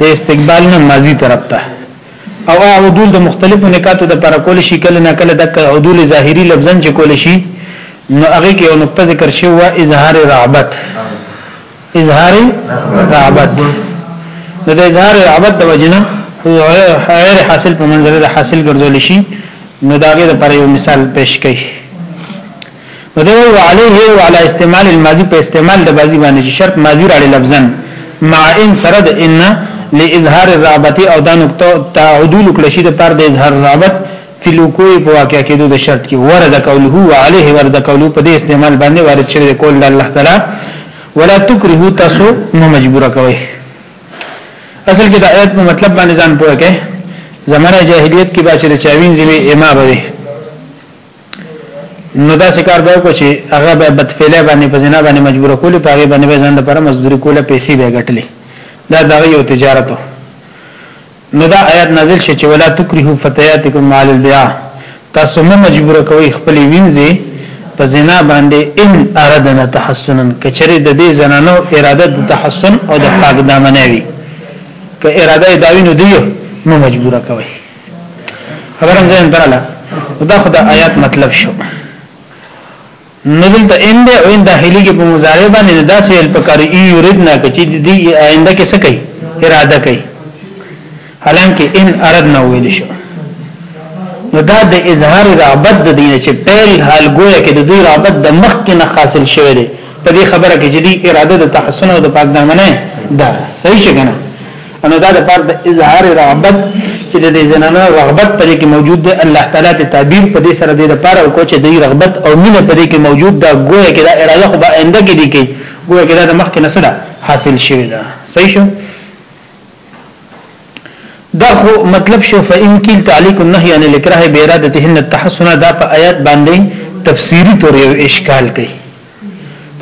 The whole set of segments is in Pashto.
د استقبال نه ماضی طرف ته او عدول د مختلفو نکاتو د پر کول شي کله نه کله د عدول ظاهری لفظن چې کول شي نو هغه کې یو نقطه ذکر شوی و اظهار رغبت اظهار رغبت نو د اظهار رغبت د وجنه غیر حاصل په منځره د حاصل ګرځول شي نو داګه د پر یو مثال پیش کړي نو دی وی وعليه وعلى استعمال الماضي په استعمال د ماضي باندې چې شرط ماضي راړي لفظا مع ان سره د ان لاظهار الرغبه او دا نقطه تعدول کړی شي د پر د اظهار الرغبت فی لوکوی په واقع کېدو د شرط کې ورد قوله وعليه ورد قوله په دې استعمال باندې وارد شوی د قول د الله تعالی ولا تکرهو تاسو مو مجبور کوي اصل کې د آیت په مطلب باندې ځان پوهه کې زمانه جاهلیت کې باچې د چاوین زمي امام به نو دا څه کار به وکړي چې هغه به بدفعله باندې په زنا باندې مجبور کولې په هغه باندې ځان لپاره مزدوري کوله پیسې به ګټلې دا دغه یو تجارت نو دا آیات نازل شي چې ولا تکرهو فتياتکم مال البيع تاسو مو مجبور کوي خپل وینځي په زنا باندې ان اردنا تحسنا کچره د دې زنانو اراده د تحسن او د پاک دامنوي که اراده داوینو دیو مو مجبور کوي خبرم ځین دراله دا خدای آیات مطلب شو نزل ته ان ده او ان داخلي کې په مضارع باندې دا سویل پکاري ای یریدنا کچې دې آینده کې څه کوي اراده کوي حالانکه ان اردنا ویل شو نو دا د اظهار رغبت د دین چې پیل حال ګویا کې د دوی رغبت د مخ کې نه حاصل شوی دی په دې خبره کې جدي اراده د تحسن او د پاک دامنه ده صحیح څنګه نو دا د پر د اظهار رغبت چې د زنانه رغبت په دې کې موجود دی الله تعالی ته تعبیر په دې سره د لپاره او کوچ د رغبت او مینه په دې کې موجود ده ګویا کې دا اراده خو به آینده کې دي کې ګویا کې دا د مخکې نسله حاصل شوی ده صحیح شو دا خو مطلب شو فإن کیل تعلیق النهی عن الاکراه بارادتهن التحسن دا په آیات باندې تفسیری تور یو اشکال کوي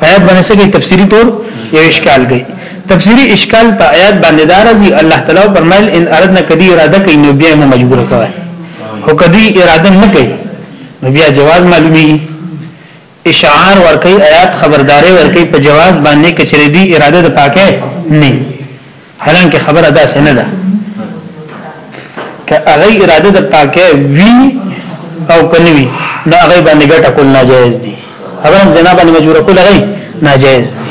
آیات باندې سګي تفسیری تور یو اشکال گئی تفسیری اشکال په آیات باندې دارځي الله تعالی فرمایل ان اردنا کدی اراده کوي نو بیا مو مجبور کوي هو کدی اراده نه کوي نو بیا جواز معلومي اشعار ورکي آیات خبرداري ورکي په جواز باندې کچري دی اراده د پاکه نه حالانکه خبره دا سنه ده که هغه اراده د پاکه وی او کنوي نو هغه باندې ګټه کول ناجایز دي هغه هم جناب باندې مجبور کول هغه ناجایز دي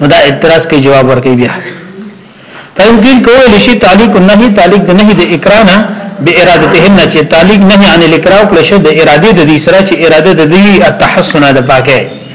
نو دا اعتراض کې جواب ورکړي بیا فیمکن کول شي تعلق النهي تعلق د نهي د اکرانا به ارادتهن چې تعلق نهي عن الاکراه کله شه د اراده د دې سره چې اراده د دې التحسن د پاکه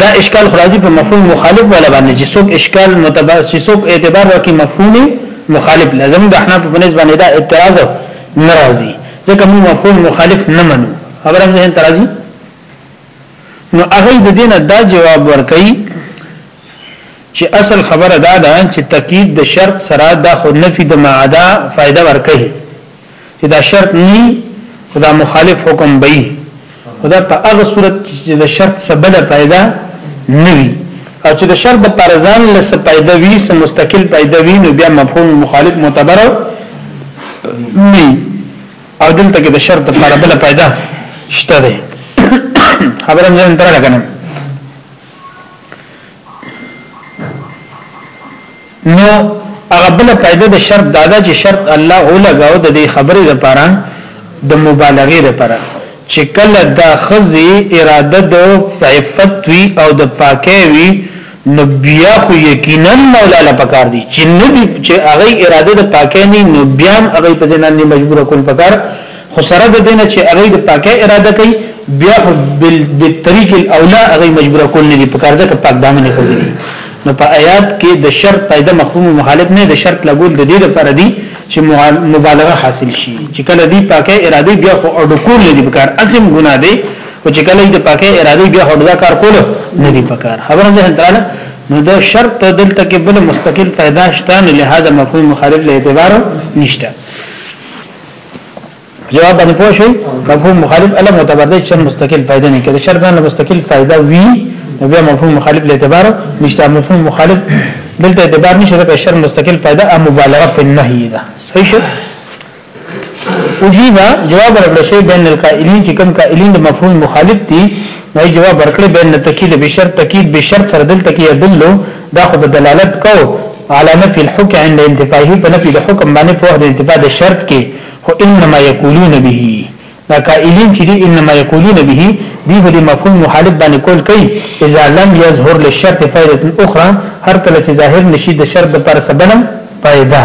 دا اشکال خلاصي په مفهوم مخالف ولا باندې چې څوک اشکال متبع چې څوک اعتبار وکي مفهومي مخالف لازم د احناف په نسبت باندې دا اعتراض ناراضي ځکه موږ مفهوم مخالف نه منو خبره هم ځین ترازی نو هغه د دینه دا جواب ورکړي چې اصل خبره دا ده چې تکید د شرط سره دا خو نفي د معاده فائدہ ورکړي چې دا شرط نه خدا مخالف حکم به خدا په هغه صورت کې چې د شرط سبب پیدا نه وي او چې د شرط د پرزان لس پیدا وي سم مستقل پیدا وي نو بیا مفهوم مخالف معتبر نه او دلته کې د شرط لپاره بل پیدا شته ده خبره مې تر لګنه نو هغه بل فائدہ د شرط دا ده چې شرط الله او لګاو د دې خبرې لپاره د مبالغې لپاره چې کله د خزي اراده د عفت وی او د پاکه وی نو بیا خو یقینا مولا لا پکار دي چې نبی چې هغه اراده د پاکه نه نو بیا هغه په ځنان نه مجبور کول پکار خو سره د دینه چې هغه د پاکه اراده کوي بیا خو بالطریق الاولا هغه مجبور کول نه دي په کار ځکه پاک دامن خزي نو په آیات کې د شرط پیدا مفهوم مخالف نه د شرط لګول د دې لپاره دي چې مبالغه حاصل شي چې کله دی پاکه اراده بیا خو اډو کول نه دي په کار اسم ګناه دی او چې کله د پاکه اراده بیا خو دا کار کول نه دي په کار خبره ده تعالی نو دا شرط دلته کې بل مستقل پیدا شته نه لہذا مفهوم مخالف له اعتبار نشته جواب باندې پوه شئ مفهوم مخالف اله معتبر دی چې مستقل فائدہ نه کوي شرط نه مستقل فائدہ وی نو بیا مفهوم مخالف له اعتبار نشته مفهوم مخالف دلته اعتبار نشته ځکه شرط مستقل فائدہ او مبالغه په نهي ده صحیح شو اجیبا جواب ورکړ شي بین القائلین چې کوم قائلین د مفهوم مخالف دي نو جواب ورکړي بین التکید بشرط تکید بشرط سره دلته کې يدل دا خو به دلالت کو على نفي الحكم عند انتفائه په نفي د حکم باندې په وخت د انتفاع د شرط کې خو انما يقولون به دا قائلین چې دي انما يقولون به دی به مفهوم مخالف باندې کول کوي اذا لم يظهر للشرط فائده اخرى هر کله چې ظاهر نشي د شرط پر سبب پیدا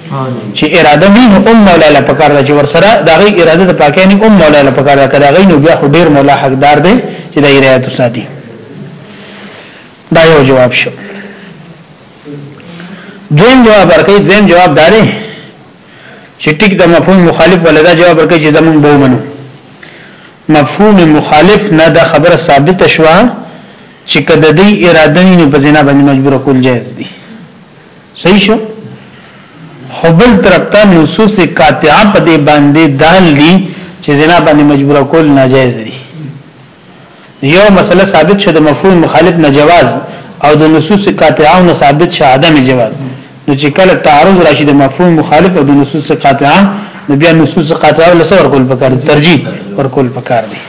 چې اراده نه هم مولا له پکار ده چې ورسره دا غي اراده د پاکه نه هم مولا له پکار ده کدا غي نو بیا خو ډیر مولا حقدار دی چې د اراده ساتي دا یو جواب شو دویم جواب ورکړي دویم جواب داري چې ټیک د مفهوم مخالف ولدا جواب ورکړي چې زمون به ومنو مفهوم مخالف نه دا خبره ثابت شوه چې کده دی اراده نه په زنا باندې مجبور کول جائز دی صحیح شو خو بل طرف ته نصوص قاطعه په دې باندې دال دي چې زنا باندې مجبور کول ناجایز دي یو مسله ثابت شوه د مفهوم مخالف نه جواز او د نصوص قاطعه نه ثابت شوه عدم جواز نو چې کله تعارض راشي د مفهوم مخالف او د نصوص قاطعه نو بیا نصوص قاطعه له څور کول پکار دي ترجیح ورکول پکار دي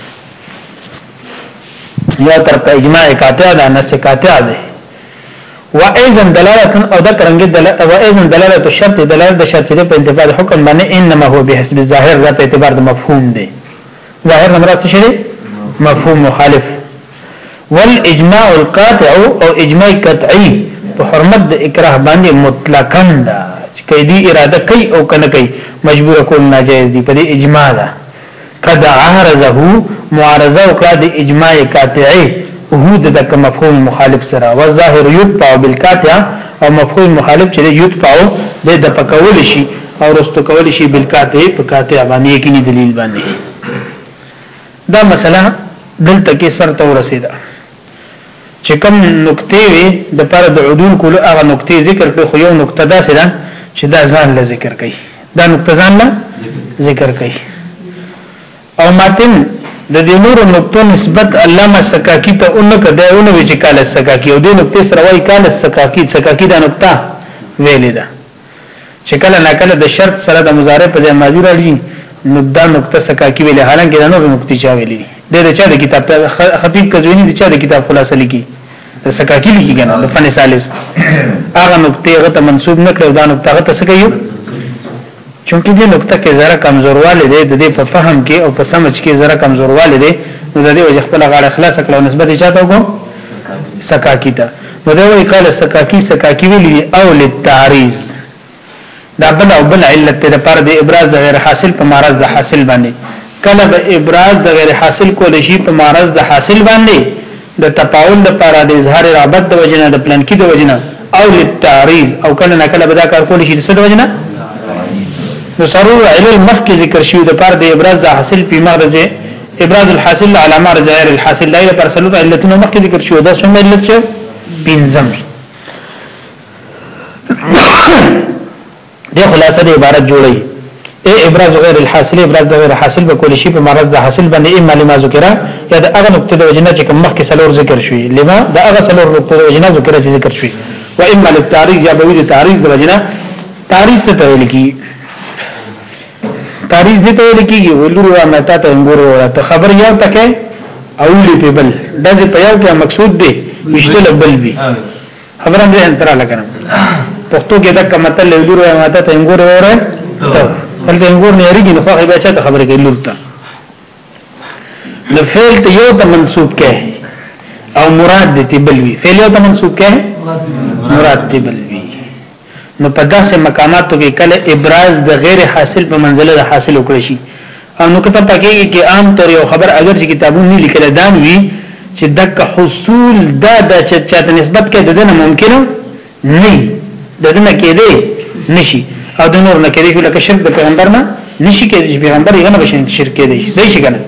یا تر اجماع قاطعه ده نس قاطعه ده وايضا دلاله او دا کرنګي دلاله وايضا دلاله الشرط دلاله د شرط په انتفاع حکم باندې انما هو بحسب الظاهر را په اعتبار د مفهوم دی ظاهر نه مراد څه دی مفهوم مخالف والاجماع القاطع او اجماع قطعي په حرمت د اکراه باندې مطلقاً دا چې کیدی اراده کوي او کنه کوي مجبور کول ناجایز دی په دې اجماع ده قد عارضه معارضه وکړه د اجماع قاطعه هو د دک مفهوم مخالف سره والظاهر يدفع بالقاطع او مفهوم مخالف چې يدفع د د پکول شي او رستو کول شي بالقاطع په قاطع باندې یقیني دلیل باندې دا مسله دلته کې سر ته ورسیده چې کوم نکته وي د پر د عدول کولو هغه نکته ذکر کړي خو یو نکته دا سره چې دا ځان له ذکر کوي دا نکته ځان له ذکر کوي او ماتن د دې نور نقطو نسبت علامه سکاکی ته اون کده اون وی چې کال سکاکی او دې نقطې سره وای کال سکاکی سکاکی دا نقطه ویلې ده چې کله ناکله د شرط سره د مضارع په ځای ماضی راځي نو دا نقطه سکاکی ویلې حالانکه دا نور نقطې چا ویلې دي د چا د کتاب خطیب کزوینی د چا د کتاب خلاصه لیکي د سکاکی لیکي کنه د فن ثالث هغه نقطې هغه ته منسوب نکړو دا نقطه هغه ته سکیو چونکی دې نقطه کې زره کمزورواله ده د دې په فهم کې او په سمج کې زره کمزورواله ده نو د دې وجه خپل غاړه خلاص کړو نسبت چاته وګو سکاکی ته نو دا وی قال سکاکی سکاکی ویلی دی او للتعریض دا بل او بل علت ته پر د ابراز د غیر حاصل په معرض د حاصل باندې کله به ابراز د غیر حاصل کول شي په معرض د حاصل باندې د تپاول د پر د اظهار رابط د وجنه د پلان کې د وجنه او للتعریض او کله نه کله به دا کار کول شي د څه د وجنه نو سرور علل مخکې ذکر شوی د پر د ابراز د حاصل په مغرضه ابراز الحاصل على ما ظاهر الحاصل دا یې پر سلوت علتونه مخکې ذکر شو دا څومره علت شو بنظم د خلاصه د عبارت جوړي اي ابراز غیر الحاصل ابراز د غیر حاصل به کول شي په مرز د حاصل باندې اما لما ذکر یا د هغه نقطه د وجنه چې کوم مخکې سلور ذکر شوی لما د هغه سلور نقطه د وجنه ذکر چې ذکر شوی و اما للتعریض یا به د تعریض د وجنه تعریض ته ویل کی تاریخ دې ته ویل کېږي ولور او متا ته انګور وړه ته خبر یو تکه اولی په بل دځه په یو کې مقصود دی مشتل بل وی خبره دې انترا لګنه پښتو کې دا کمتل ولور او متا ته انګور وړه ته بل دې انګور نه ریږي نو خو به چا ته خبره کوي لور ته نو فعل ته یو ته منسوب کې او مراد دې بل وی فعل یو ته منسوب کې مراد دې بل نو په داسې مقاماتو کې کله ابراز د غیر حاصل په منزله د حاصل وکړي شي او نو کته پکېږي کې عام طور یو خبر اگر چې کتابونه لیکل دام وي چې دک حصول دا د چاته نسبت کې د دنه ممکنه نه د دنه کې دی نشي او د نور نه کې دی لکه شرک د پیغمبر نه نشي کې د پیغمبر یې نه بشین شرک کې دی صحیح شي کنه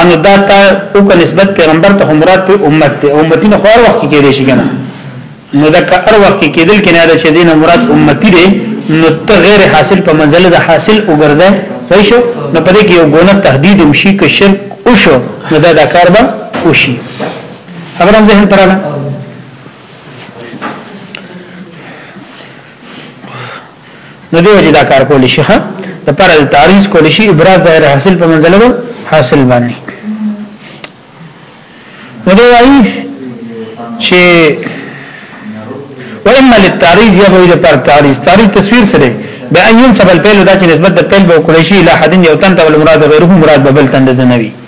انو دا تا او که نسبت پیغمبر ته مراد په امت ته امتی نه خور وخت کې دی شي کنه نو دا که هر وخت کې کېدل کنه دا چې دینه مراد امتی دی نو ته غیر حاصل په منزله د حاصل وګرځي صحیح شو نو په دې کې یو ګونه تهدید هم شي که شرک وشو نو دا د کار به وشي خبره هم ذهن تراله نو دی وجه دا کار کول شي ښه د پر تعریض کول شي ابراز ظاهر حاصل په منزله ده حاصل باندې نو دی وایي چې واما للتعریض یا به پر تعریض تعریض تصویر سره به ان ينسب الفعل دا چې نسبت د فعل به کول شي لا حد یو تن ته ول مراد غیره مراد به بل تن ده نه وي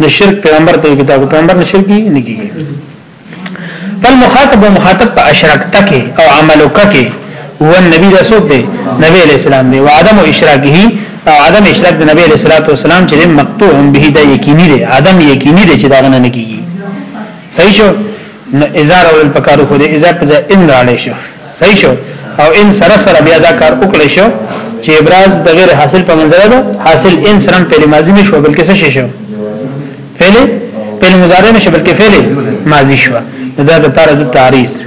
نو شرک پیغمبر ته کې دا پیغمبر نه شرک نه کیږي بل مخاطب او مخاطب په اشراک تکي او عملو ککي هو النبي رسول دی نبی علیہ السلام دی وعدم اشراکه او عدم اشراک د نبی علیہ الصلوۃ والسلام چې مقطوع به دا یقیني دی عدم یقیني دی چې دا غنه نه کیږي صحیح شو نو ازار اول پکارو خو دې ازار په ان راړې شو صحیح شو او ان سره سره بیا دا کار وکړی شو چې ابراز د غیر حاصل په منځره ده حاصل ان سره په ماضی نشو بلکې څه شي شو فعل فعل مضارع نشو بلکې فعل ماضی شو دا د لپاره د تعریض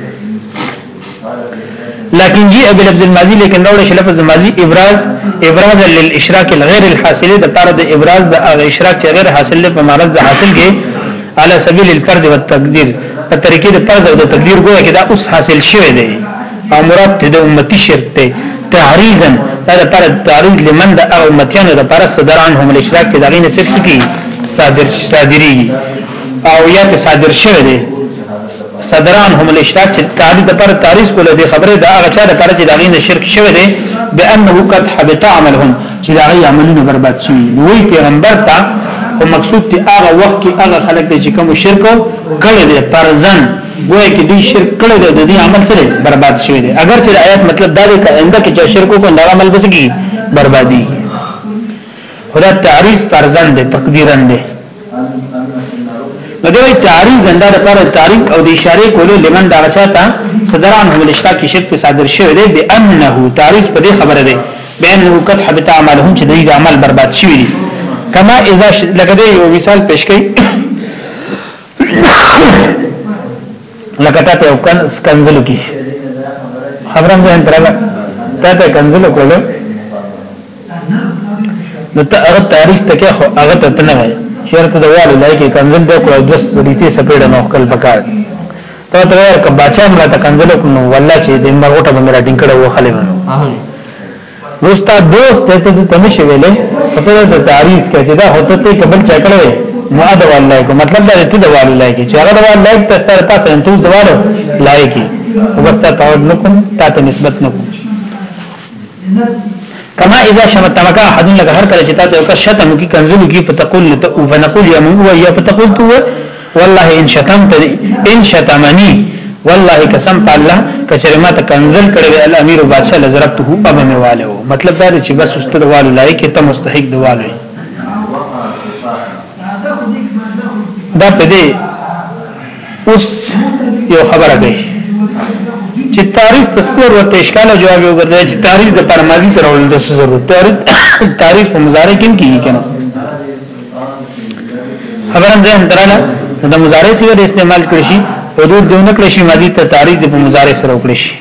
لكن جاء بلفظ الماضي لیکن راوړل شي لفظ الماضي ابراز ابراز للاشراك الغير الحاصل د لپاره د ابراز د اشراک غیر حاصل په معرض د حاصل کې على سبيل الفرض والتقدير په طریقې د فرض او د تقدیر ګویا کې دا اوس حاصل شوی دی او مراد ته د امتی شرک دی تعریزا دا لپاره تعریز لمن د هغه امتیانو لپاره صدر عنهم الاشراک کې دا غینه صرف سکی صادر صادری او یا ته صادر شوی دی صدر عنهم الاشراک چې تعریز لپاره تعریز کوله دی خبره دا هغه چا لپاره چې دا غینه شرک شوی دی بانه قد حبط عملهم چې دا غي عملونه برباد شي نو وی پیغمبر ته او مقصود ته هغه وخت کې هغه خلک چې کوم شرک کړي دي پرزن ګویا کې دوی شرک کړي دي د دې عمل سره برباد شوی دی اگر چې آیات مطلب دا دی چې انده کې چې شرک کو دا عمل بس کی بربادي خدا تعریض پرزن دی تقدیرن دی نو دوی تعریض انده لپاره تعریض او د اشاره کولو لمن دا چاته صدران هم لشکا کې شرک صادر شوی دی بانه تعریض په دې خبره دی بانه قد حبط عملهم چې دوی د عمل برباد شوی دی کما اذا لکه دی یو مثال پیش کړي لکه تا ته کنزلو کې خبرم ځان تراله تا ته کنزلو کولو نو ته هغه تاریخ ته کې خو هغه ته تنه وای شرط د والي لای کې کنزل د کوه د سړيتي سپېړه نو خپل پکار ته ته ور ک بچا مړه ته کنزل کو نو والله چې د مرغټه باندې را ډینکړه و خلې نو دوستا دوست ته ته تنه شي ویلې خپل د تاریخ کې چې دا هوته ته قبل چکړې نو اده والله کو مطلب دا ته د والي لای کې چې هغه د والي لای ته ستاره تاسو انتوز د والو لای کې وبستا تعود نکم تاسو نسبت نکم کما اذا شمتمک احد لك هر کله چې تاسو یو کس شتم کی کنزل کی فتقول او فنقول یا من هو یا فتقول تو والله ان شتمت ان شتمني والله قسم په الله کچره ما ته کنزل کړي الامیر بادشاہ لزربته په مې والو مطلب دا چې بس استد والو لای کې ته مستحق دی والو دا په دې اوس یو خبره کوي چې تعریف د سر او تشکال جواب وګرځي چې تعریف د پرمازي درول د سر او تعریف تعریف په مضارع کې کیږي کنه خبره ده درنه د مضارع سره استعمال کړی شي حدود دونه کړی شي ماضی ته تعریف د مضارع سره وکړي شي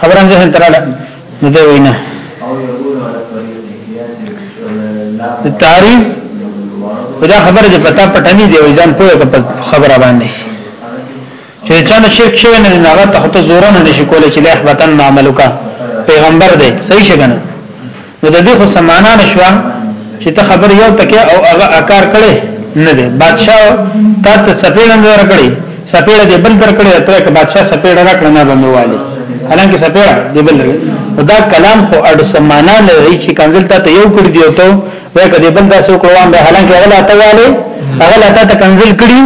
خبره نه ځه تراله نو دی وینا تعریف دا خبره چې پتا پټنی دی ځان پوهه په خبره باندې چې چا نه شرک شوی نه نه هغه ته زور نه نشي کولای چې له خپل عمل وکړي پیغمبر دی صحیح شګنه نو د دې خو سمانا نشوا چې ته خبر یو تکه او هغه اکار کړي نه دی بادشاہ تا ته سپېړه نه ورکړي سپېړه دې بل درکړي ته که بادشاہ سپېړه راکړه نه باندې والي حالانکه سپېړه دې بل درکړي دا کلام خو اډ سمانا نه لري چې کنزل ته یو کړ دی او ته وای کدی بل دا سو کوم به حالانکه غلا ته والي غلا ته ته کنزل کړي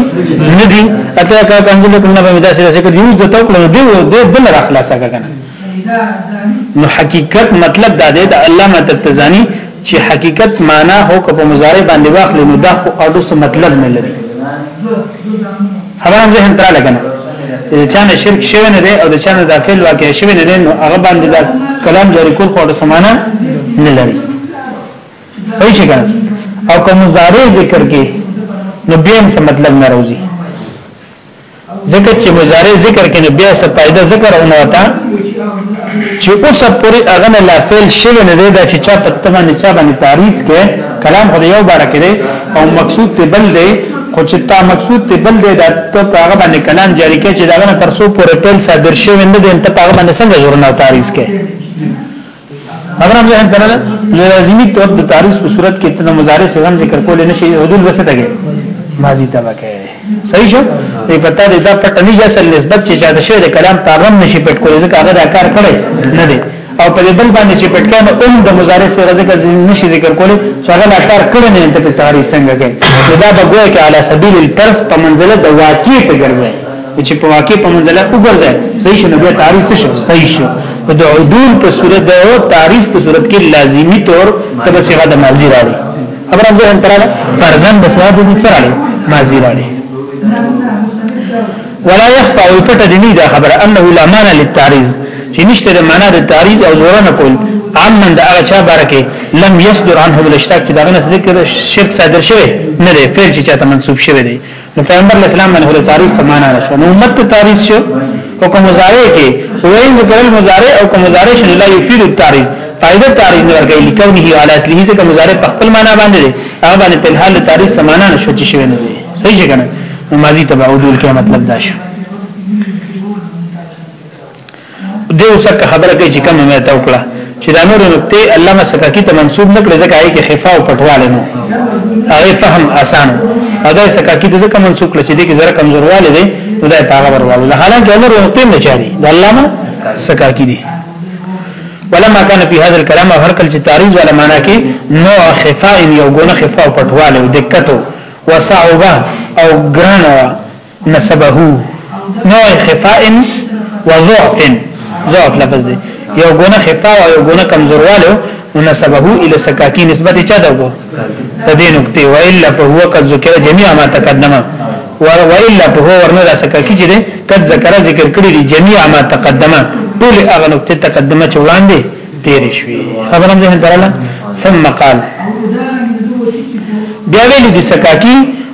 ندي اته کا کنزل کړه به مدا سره سره کړي یو د تو کړه دی بل را خلاصه کنه نو حقیقت مطلب دا دی د علامه تتزانی چې حقیقت معنا هو که په مضارع باندې واخلې نو دا خو اډو څه مطلب نه لري حرام ذهن تر لګنه چې چا نه شرک شوی نه دی او د چا نه داخل واقع شوی نه دی نو هغه باندې دا کلام جاری کول خو اډو سمانه نه لري صحیح شي کنه او کوم مضارع ذکر کې نو بیا څه مطلب نه راوځي ذکر چې مضارع ذکر کنه بیا څه فائدہ ذکر او نوتا چې اوس پوری هغه نه لا فعل شي نه دی دا چې چا په تمه نه چا باندې تعریض کې کلام خو یو بار کړي او مقصود ته بل دی خو چې تا مقصود ته بل دی دا ته هغه باندې کلام جاری کې چې دا نه تر څو پورې فعل صادر شي نه دی ته هغه باندې څنګه جوړنه تعریض کې خبرم ځه کنه لازمي طور د تعریف په صورت کې تنه مضارع څنګه ذکر کول نه شي حدود وسته کې ماضی ته وکړي صحیح شو په پتا دې دا پټنی یا سل نسبت چې چاته شوی د کلام پاغم نشي پټ کول ځکه هغه دا کار کړی نه دی او په دې بل باندې چې پټ کانه اوم د مضارع څنګه ذکر نشي ذکر کول څو هغه دا کار کړی نه ته تعریف څنګه کوي دا به ګویا کې علی سبیل الفرض په منزله د واقع ته ګرځي چې په واقع په منځله وګرځي صحیح شنو بیا تعریف څه شو صحیح شو د عدول په صورت د تعریف په صورت کې لازمی طور تبه صيغه د ماضی راړي خبره زه هم تراله فرزن د فعل د فعل ماضی راړي ولا يخفى الفتى دني دا خبره انه لا معنى للتعريض چې نشته د معنا د تعریض او زور نه کول عمن د هغه چا بارکه لم يصدر عنه بالاشتاق چې دا غنه ذکر شرک صادر شوی نه دی فعل چې چاته منسوب شوی دی نو پیغمبر علیہ السلام باندې د تاریخ سمانا شو نو امت ته تاریخ شو او کوم مضارع کې وایي ذکر المضارع او کوم مضارع شنو لا یفید التاریخ فائدہ تاریخ نه ورګی لکونه علی اصله څخه مضارع په خپل معنا باندې دی هغه باندې په حال تاریخ سمانا نشو چې شوی نه دی صحیح څنګه نو ماضی تبع عدول کې مطلب دا شو دی وسکه خبره کوي چې کومه مې ته وکړه چې دا نور نقطې علامه سکاکی ته منسوب نکړي ځکه هغه کې خفا او پټواله نو هغه فهم اسان دا سکاکی ته ځکه منسوب کړي چې دې کې زره کمزورواله دي نو دا هغه ورواله حالانکه نور نقطې نه چاري د علامه سکاکی دي ولما كان في هذا الكلام هر کله چې تعریض ولا معنا کې نوع خفاء یو ګونه خفاء پټواله او دقت او صعوبه او ګرانه نسبه نوع خفاء وضعف ضعف لفظ دی یو ګونه خفاء او یو ګونه کمزورواله نسبه الى سکاکی نسبت چا دغو په دې نقطه والا فهو قد ذکر جميع ما تقدم والا فهو ورنه دا سکاکی چې قد ذکر ذکر کړی دی جميع ما تقدم ټول هغه نقطه تقدم چې وړاندې تیر شوی خبرم ځه دراله ثم قال بیا ویل دي سکاکی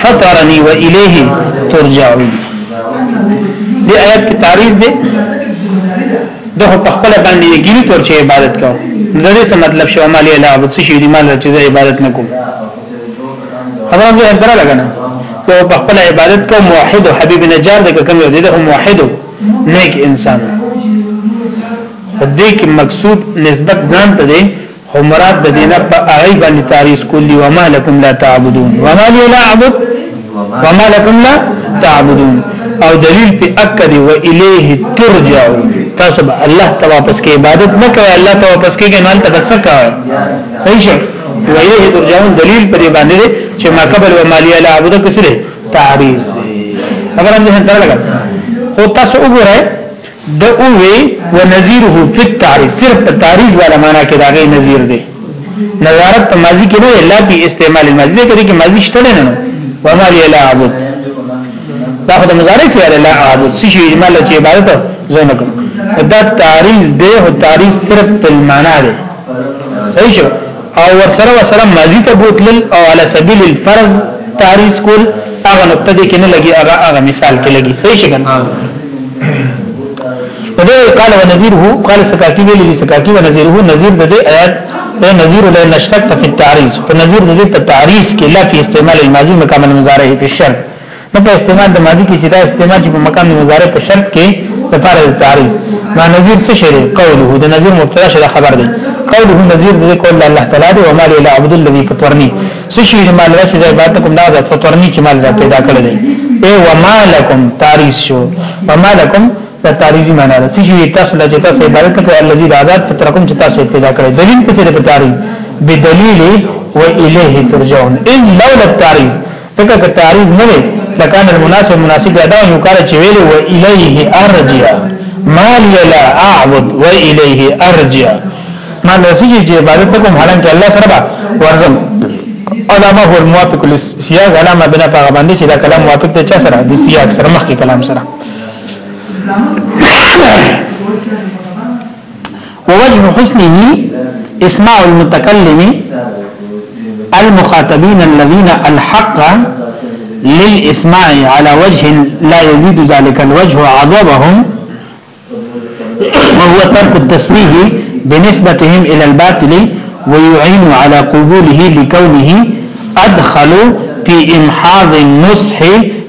فطرني والیه ترجعون دې آیات کې تعریض دی دغه په خپل باندې یګینی تور چې عبادت کوو د دې څه مطلب شو مال لا عبادت څه شي دي مال چې عبادت نه کوم خبره زه هم درا لګنه کو په خپل عبادت کو موحد حبیب نجار د کوم یو دي د موحد نیک انسان دې کې مقصود نسبت ځان ته دی خو مراد د دینه په هغه باندې تعریض کولی و ما لكم لا تعبدون و ما لي لا اعبد و ما لكم لا تعبدون او دلیل په اکد و الیه ترجعون تاسو به الله ته واپس کې عبادت نه کوي الله ته واپس کې ګنال ته بس کوي صحیح شو و الیه ترجعون دلیل په دې باندې چې ما قبل و ما لي لا اعبد کسره تعریض دی خبره هم ځان درلګا خو تاسو وګورئ د اووی و نظیره فی التعریض صرف په تعریض والا معنا کې داغه نظیر دی نظارت په ماضی کې نه لا په استعمال ماضی کې کې ماضی شته نه نو و ما لی لا عبد دا خو د مضارع سره لا عبد څه شی اجمال چې عبادت زونه کوم دا تعریض دی او تعریض صرف په معنا دی صحیح شو او ورسره ورسره ماضی ته بوتل او علی سبیل الفرض تعریض کول هغه نقطه دې کې نه لګي هغه هغه مثال کې لګي صحیح شي کنه وده قال ونذيره قال سكاكي ویلي سكاكي ونذيره نذير د دې آیات د نذير له نشتک په تعریض په نذير د دې په تعریض کې لا په استعمال الماضي مکمل مضارع په شرط نه په استعمال د ماضی کې چې دا استعمال چې په مقام مضارع په شرط کې د پاره د تعریض ما نظیر څه شی قوله د نظیر مبتدا شی خبر دی قوله نظیر د قول الله تعالی دی وما لي عبد الذي فطرني څه شی مال راشي د عبادت کوم دا د فطرني چې مال را پیدا کړی دی ای وما لكم تعریض شو وما لكم دا تعریضی معنا ده چې تاسو له تاسو عبادت کوي الذي آزاد فطرکم چې تاسو پیدا کړی دلیل څه دی په تعریض بدلیل و الیه ترجعون الا للتعریض ځکه که تعریض نه وي لکان المناسب مناسب ادا یو کار چې ویل و الیه ارجع ما لا اعبد و الیه ارجع ما نسجی چې عبادت کوم حالانکه الله سره به ورزم علامه هو الموافق للسياق علامه بنا هغه باندې چې دا کلام موافق دی چا سره د سیاق سره مخکې کلام سره ووجه حسنه اسماع المتكلم المخاطبين الذين الحق للإسماع على وجه لا يزيد ذلك الوجه عذابهم وهو ترك التسويه بنسبتهم إلى الباطل ويعين على قبوله لكونه ادخل فی امحاض النصح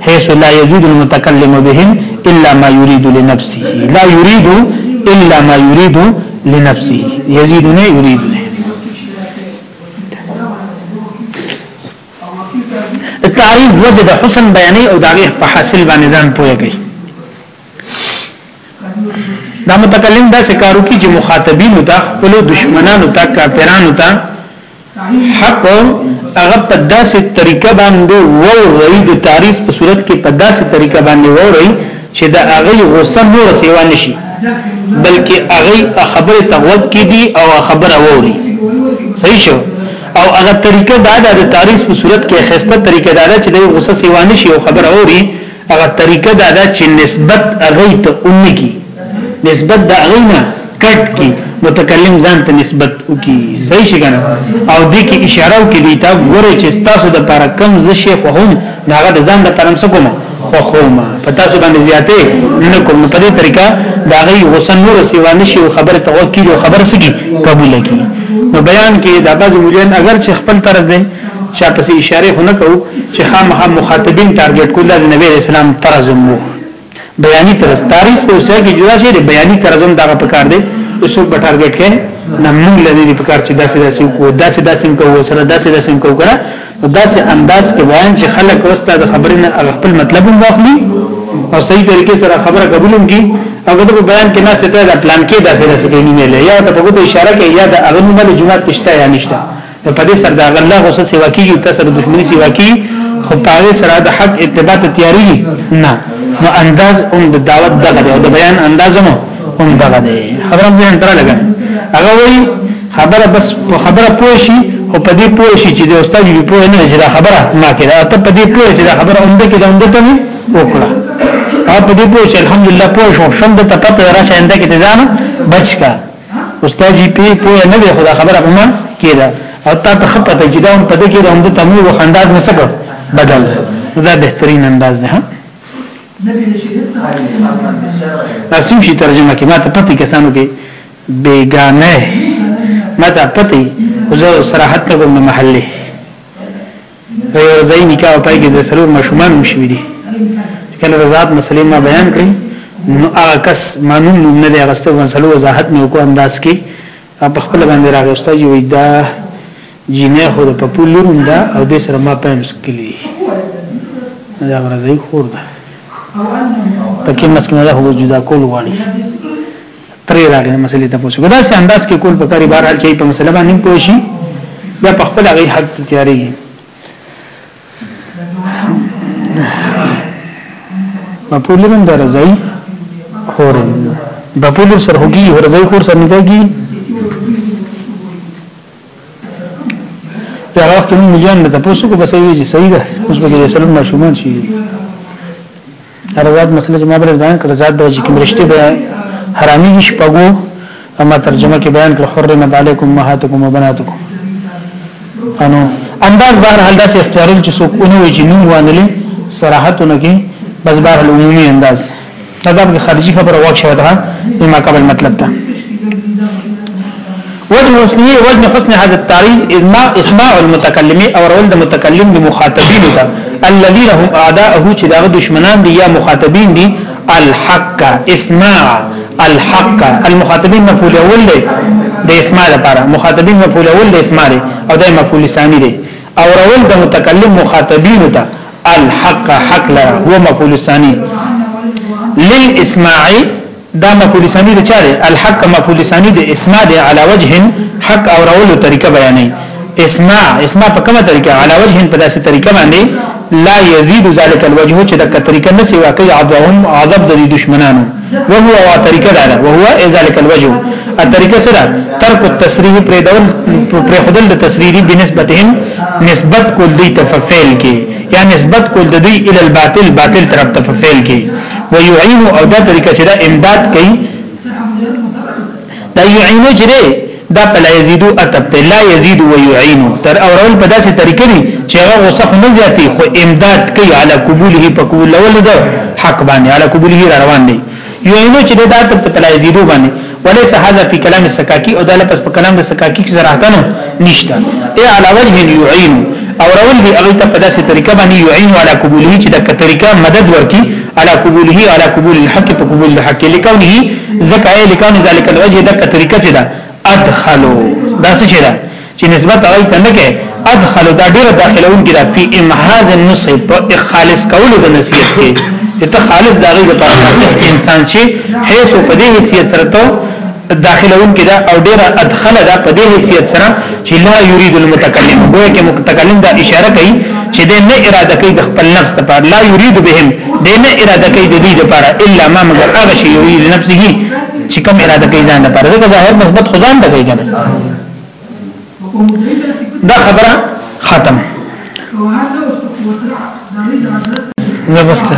حيث لا يزيد المتكلم بهم الا ما يريد لنفسه لا يريد الا ما يريد لنفسه يزيد نه يريد نه تعریض وجه د حسن بیانې او داغه په حاصل باندې ځان پوهه کوي دا متکلم دا سکارو کی چې مخاطبینو ته خپل دشمنانو ته کافرانو ته حق هغه په داسې طریقه باندې ووري د تاریخ په صورت کې په داسې طریقه باندې ووري چې دا هغه غوسه نور سیوا نشي بلکې هغه خبره تغوت کې دي او خبره ووري صحیح شو او هغه طریقه دا د تاریخ په صورت کې خسته طریقه دا چې د غوسه سیوا نشي او خبره ووري هغه طریقه دا ده چې نسبت هغه ته اونګي نسبت دا هغه نه کټ کی متکلم ځان ته نسبت وکي صحیح شي کنه او دې کې اشاره وکي دی تا ګوره چې تاسو د لپاره کم ز شي خو هم هغه د ځان لپاره څه کوم خو هم په تاسو باندې زیاتې نه کوم په دې طریقه دا غي غسن نور سیوا نشي او خبره توکل او خبر سګي قبول کی نو بیان کې دا بعض مجاهد اگر چې خپل طرز دی چا پس اشاره خو نه کوو چې خامخا مخاطبین ټارګټ کول د نبی اسلام طرز مو بیانی طرز تاریخ په اوسه کې جدا شي د بیانی طرز هم دغه پکار دی څوک به ټارګټ کړي نه موږ لدی دی پکار چې داسې داسې کو داسې داسې کو سره داسې داسې کو کړه داسې انداز کې بیان چې خلک وسته د خبرې نه خپل مطلب هم واخلي او صحیح طریقې سره خبره قبول هم کړي او دغه په بیان کې نه ستاسو د پلان کې داسې داسې کوي نه یا ته په ګوتو اشاره کوي یا د اغنومل جمعه پښته یا نشته نو په دې سره دا غلا غوسه سیوا کیږي تاسو د دښمنی سیوا کی خو په هغه سره د حق اتباع ته تیاری نه نو انداز هم د دعوت دغه دی او د بیان انداز هم هم دغه دی خبره مې انتره لګا هغه وی خبره بس خبره پوه شي او په دې پوه شي چې د استاد یې پوه نه چې دا خبره ما کې دا ته په دې پوه چې دا خبره هم ده کې دا هم ده ته وکړه او په دې پوه چې الحمدلله پوه شو شم د ته پته راشه انده کې ځان بچ کا استاد جی پی پوه نه دی خدا خبره کوم کیدا او تا ته خپه ته جدا هم پد کیدا هم د تمو و انداز نه سکو بدل دا بهترین انداز ده اسیم شي ترجمه کې ما ته پتی کسانو کې بیگانه ما ته پتی زه صراحت ته کوم محله د یو ځای نکاح او پای کې د سلور ماشومان هم شوي دي کله رضاعت مسلې ما بیان کړې نو هغه کس مانون نوم نه دی غسته مسلو وضاحت نه وکړ انداز کې په خپل باندې راغی استاد یو دا جینې خو د پپولورم دا او د سره ما پام سکلی دا غرضی خور ده پکې مسکنه له جدا کول غواړي ترې راغلی مسلې ته پوسو دا سه انداز کې کول پکاري بهر حال چې په مسله باندې پوه شي یا په خپل غي حق تیاری په پولم درځي خور په پولم سره هوګي ورځي خور سره نکاږي یا راوخت مليان نه تاسو کو بسوي چې صحیح ده اوس به یې سلام ماشومان شي هر ذات مسله چې ما بل بیان کړ ذات د چې کوم رشته به حرامي شپګو اما ترجمه کې بیان کړ حرمت علیکم امهاتکم وبناتکم انو انداز بهر حال داسې اختیارول چې څوک اونې وي چې نوم وانلې صراحتونه کې بس بهر عمومي انداز دا د خارجي خبره واښه ده ما قبل مطلب ده وجه حسنه وجه حسن هذا التعريض اسماع اسماع المتكلم او رول د متکلم د مخاطبینو ته الذين هم اعداءه چې دا دشمنان دي یا مخاطبین دي الحق اسماع الحق المخاطبین مفعول اول دی د اسماع لپاره مخاطبین مفعول اول د اسماع دی او د مفعول ثانی دی او رول د متکلم مخاطبینو ته الحق حق لرا هو مفعول ثانی للاسماعي دا مفعول ثانی د چاره الحق مفعول ثانی د اسماء د علا وجه حق او راولو طریقه بیانې اسماء اسماء په کومه طریقه علا وجه په داسې طریقه باندې لا یزيد ذلك الوجه چې دا طریقه نه سی واقع عذابهم عذاب د دشمنانو وهو وا طریقه دا ده وهو ذلك الوجه الطریقه سره ترک التصریح پر دول پر خدل د تصریحي بنسبتهم نسبت کول دی تفعیل کې یا نسبت کول دی ال الباطل باطل طرف تفعیل کې ويعين او دا طریقه چې دا امداد کوي دا يعين چې دا په لا يزيدو اتب ته لا يزيد ويعين تر اورول په داسې طریقې دي چې هغه غوسه خو نه زیاتی خو امداد کوي علي قبوله په قبول ول ده حق باندې علي قبوله روان دي يعين چې دا اتب ته لا يزيدو باندې وليس هذا في كلام السکاکی او دا لپس په کلام د سکاکی کې زراحتنو نشته ای علا وجه يعين او رول دی هغه ته په داسې طریقه باندې يعين على قبوله چې د طریقه مدد ورکی على قبوله على قبول الحق په قبول الحق لکونه زکای لکونه ذلك الوجه د طریقه چې دا ادخلوا دا څه چې دا چې نسبت هغه ته نه کې ادخل دا ډیر داخلون کې دا فی امحاز النصح په خالص کولو د نصیحت کې چې ته خالص دا غي په انسان شي هیڅ په دې حیثیت سره ته داخلون کې دا او ډیر ادخل دا په دې حیثیت سره چې لا یرید المتکلم ګویا کې متکلم دا اشاره کوي چې دې نه اراده کوي د خپل نفس لپاره لا یرید بهم دې نه اراده کوي د دې لپاره الا ما مگر هغه شی یرید نفسه چې کوم اراده کوي ځان لپاره ځکه ظاهر مثبت خدان ته کوي کنه دا خبره ختم زبسته